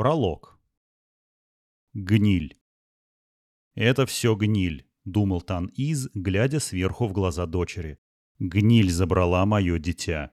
Пролог. Гниль. «Это все гниль», — думал Тан-Из, глядя сверху в глаза дочери. «Гниль забрала мое дитя».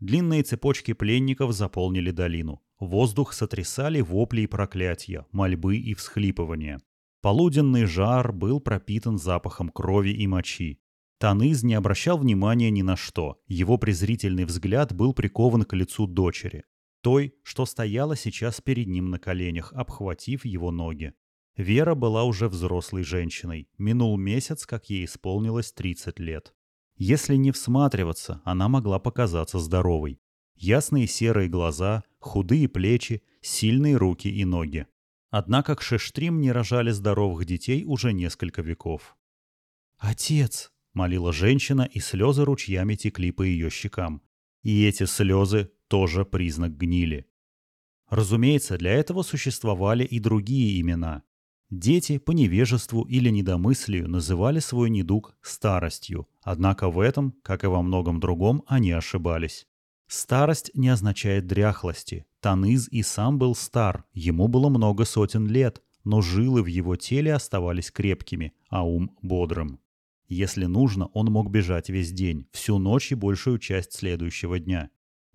Длинные цепочки пленников заполнили долину. Воздух сотрясали вопли и проклятия, мольбы и всхлипывания. Полуденный жар был пропитан запахом крови и мочи. Таныз не обращал внимания ни на что. Его презрительный взгляд был прикован к лицу дочери. Той, что стояла сейчас перед ним на коленях, обхватив его ноги. Вера была уже взрослой женщиной. Минул месяц, как ей исполнилось 30 лет. Если не всматриваться, она могла показаться здоровой. Ясные серые глаза, худые плечи, сильные руки и ноги. Однако к Шештрим не рожали здоровых детей уже несколько веков. «Отец!» — молила женщина, и слезы ручьями текли по ее щекам. И эти слезы тоже признак гнили. Разумеется, для этого существовали и другие имена. Дети по невежеству или недомыслию называли свой недуг старостью, однако в этом, как и во многом другом, они ошибались. Старость не означает дряхлости. Таныз и сам был стар, ему было много сотен лет, но жилы в его теле оставались крепкими, а ум бодрым. Если нужно, он мог бежать весь день, всю ночь и большую часть следующего дня.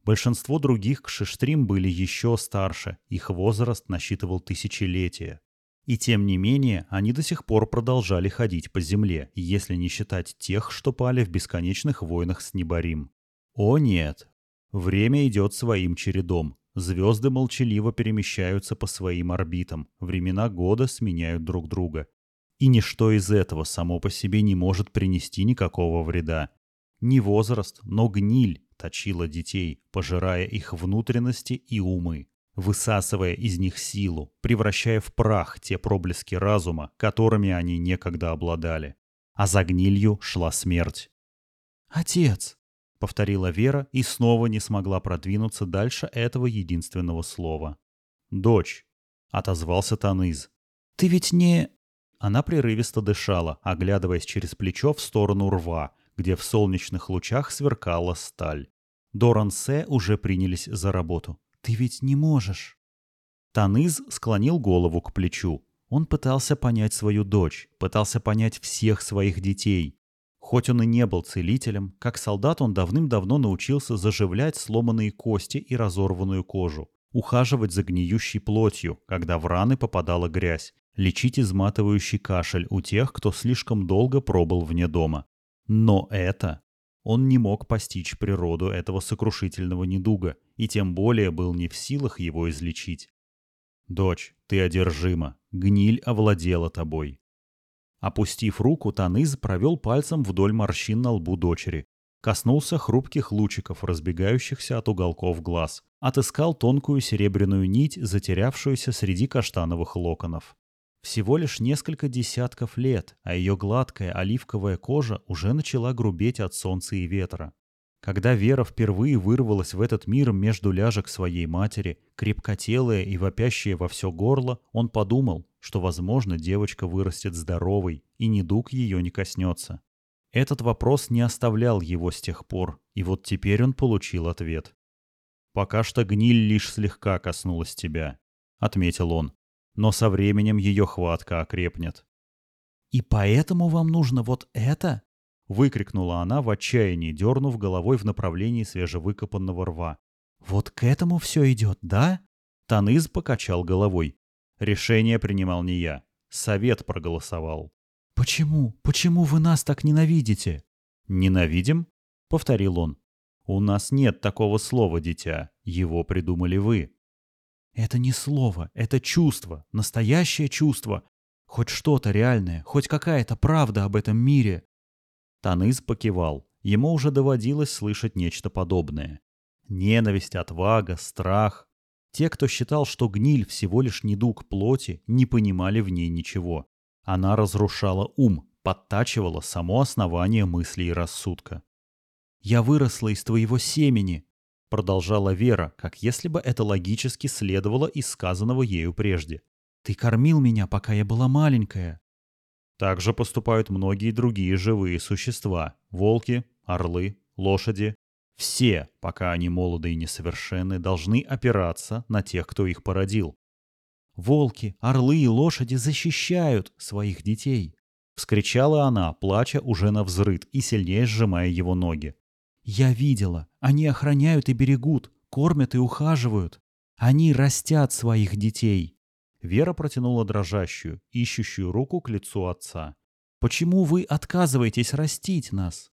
Большинство других кшиштрим были еще старше, их возраст насчитывал тысячелетия. И тем не менее, они до сих пор продолжали ходить по земле, если не считать тех, что пали в бесконечных войнах с Неборим. О нет! Время идет своим чередом. Звезды молчаливо перемещаются по своим орбитам, времена года сменяют друг друга. И ничто из этого само по себе не может принести никакого вреда. Не возраст, но гниль точила детей, пожирая их внутренности и умы высасывая из них силу, превращая в прах те проблески разума, которыми они некогда обладали. А за гнилью шла смерть. «Отец!» — повторила Вера и снова не смогла продвинуться дальше этого единственного слова. «Дочь!» — отозвался Таныз. «Ты ведь не...» Она прерывисто дышала, оглядываясь через плечо в сторону рва, где в солнечных лучах сверкала сталь. Доран Се уже принялись за работу. Ты ведь не можешь. Таныз склонил голову к плечу. Он пытался понять свою дочь, пытался понять всех своих детей. Хоть он и не был целителем, как солдат он давным-давно научился заживлять сломанные кости и разорванную кожу, ухаживать за гниющей плотью, когда в раны попадала грязь, лечить изматывающий кашель у тех, кто слишком долго пробыл вне дома. Но это он не мог постичь природу этого сокрушительного недуга и тем более был не в силах его излечить. «Дочь, ты одержима, гниль овладела тобой». Опустив руку, Таныз провел пальцем вдоль морщин на лбу дочери, коснулся хрупких лучиков, разбегающихся от уголков глаз, отыскал тонкую серебряную нить, затерявшуюся среди каштановых локонов. Всего лишь несколько десятков лет, а ее гладкая оливковая кожа уже начала грубеть от солнца и ветра. Когда Вера впервые вырвалась в этот мир между ляжек своей матери, крепкотелая и вопящая во все горло, он подумал, что, возможно, девочка вырастет здоровой, и недуг ее не коснется. Этот вопрос не оставлял его с тех пор, и вот теперь он получил ответ. «Пока что гниль лишь слегка коснулась тебя», — отметил он но со временем ее хватка окрепнет. «И поэтому вам нужно вот это?» — выкрикнула она в отчаянии, дернув головой в направлении свежевыкопанного рва. «Вот к этому все идет, да?» Таныз покачал головой. Решение принимал не я. Совет проголосовал. «Почему? Почему вы нас так ненавидите?» «Ненавидим?» — повторил он. «У нас нет такого слова, дитя. Его придумали вы». Это не слово, это чувство, настоящее чувство. Хоть что-то реальное, хоть какая-то правда об этом мире. Таныс покивал. Ему уже доводилось слышать нечто подобное. Ненависть, отвага, страх. Те, кто считал, что гниль всего лишь недуг плоти, не понимали в ней ничего. Она разрушала ум, подтачивала само основание мысли и рассудка. «Я выросла из твоего семени», Продолжала Вера, как если бы это логически следовало из сказанного ею прежде. «Ты кормил меня, пока я была маленькая». Так же поступают многие другие живые существа. Волки, орлы, лошади. Все, пока они молоды и несовершенны, должны опираться на тех, кто их породил. Волки, орлы и лошади защищают своих детей!» — вскричала она, плача уже на взрыд и сильнее сжимая его ноги. «Я видела. Они охраняют и берегут, кормят и ухаживают. Они растят своих детей». Вера протянула дрожащую, ищущую руку к лицу отца. «Почему вы отказываетесь растить нас?»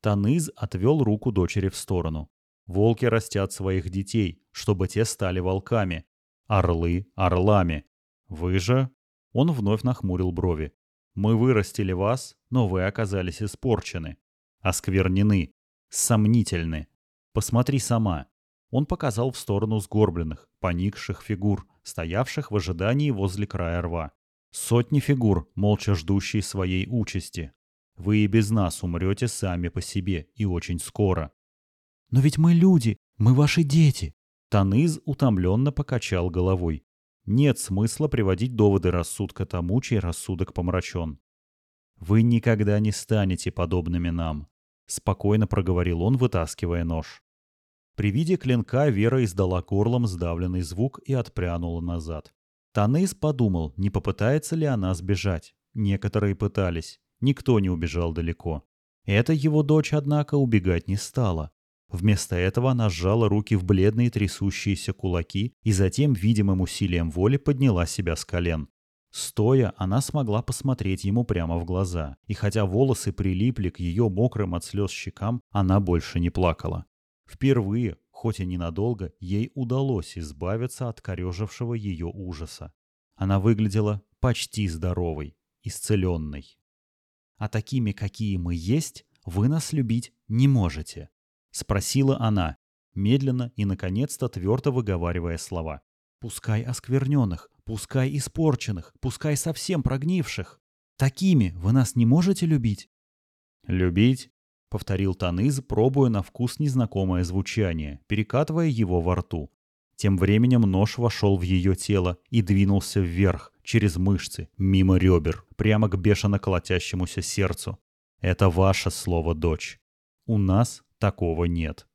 Таныз отвел руку дочери в сторону. Волки растят своих детей, чтобы те стали волками. Орлы — орлами. Вы же... Он вновь нахмурил брови. Мы вырастили вас, но вы оказались испорчены. Осквернены. Сомнительны. Посмотри сама. Он показал в сторону сгорбленных, поникших фигур, стоявших в ожидании возле края рва. Сотни фигур, молча ждущие своей участи. Вы и без нас умрете сами по себе, и очень скоро. «Но ведь мы люди, мы ваши дети!» Таныз утомленно покачал головой. Нет смысла приводить доводы рассудка тому, чей рассудок помрачен. «Вы никогда не станете подобными нам», — спокойно проговорил он, вытаскивая нож. При виде клинка Вера издала горлом сдавленный звук и отпрянула назад. Таныс подумал, не попытается ли она сбежать. Некоторые пытались. Никто не убежал далеко. Эта его дочь, однако, убегать не стала. Вместо этого она сжала руки в бледные трясущиеся кулаки и затем, видимым усилием воли, подняла себя с колен. Стоя, она смогла посмотреть ему прямо в глаза, и хотя волосы прилипли к ее мокрым от слез щекам, она больше не плакала. Впервые, хоть и ненадолго, ей удалось избавиться от корежившего ее ужаса. Она выглядела почти здоровой, исцеленной. «А такими, какие мы есть, вы нас любить не можете», — спросила она, медленно и, наконец-то, твердо выговаривая слова. «Пускай оскверненных, пускай испорченных, пускай совсем прогнивших. Такими вы нас не можете любить?» «Любить — повторил Таныз, пробуя на вкус незнакомое звучание, перекатывая его во рту. Тем временем нож вошел в ее тело и двинулся вверх, через мышцы, мимо ребер, прямо к бешено колотящемуся сердцу. Это ваше слово, дочь. У нас такого нет.